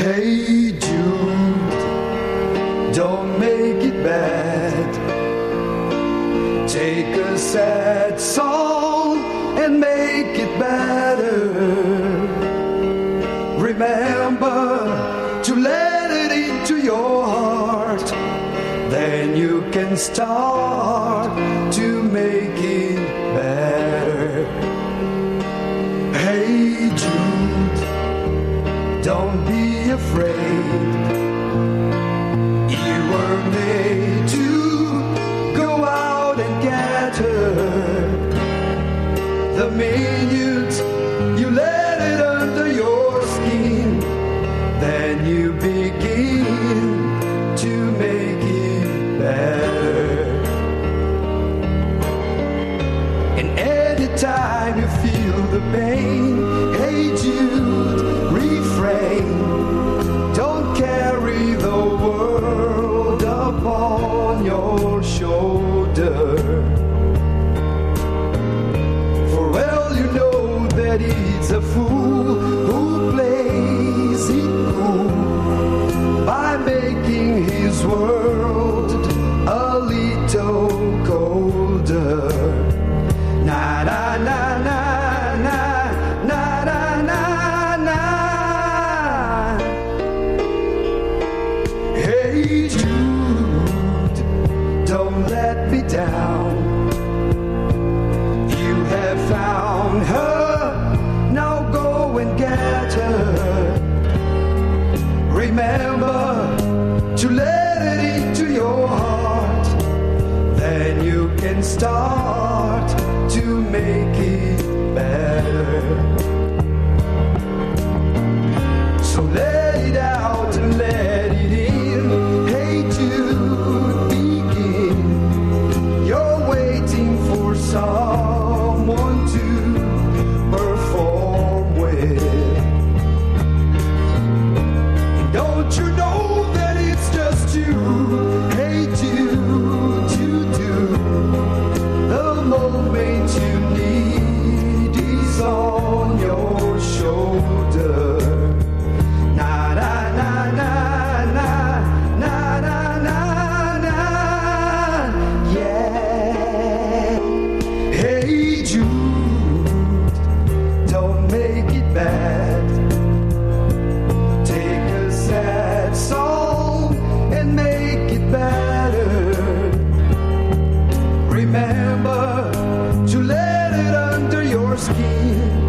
Hey Jude, don't make it bad. Take a sad song and make it better. Remember to let it into your heart. Then you can start to make it don't be afraid. You were made to go out and get her. The minute you let it under your skin, then you begin to make it better. And anytime you feel the pain, shoulder. For well you know that it's a fool don't let me down. You have found her, now go and get her. Remember to let it into your heart, then you can start to make it skin.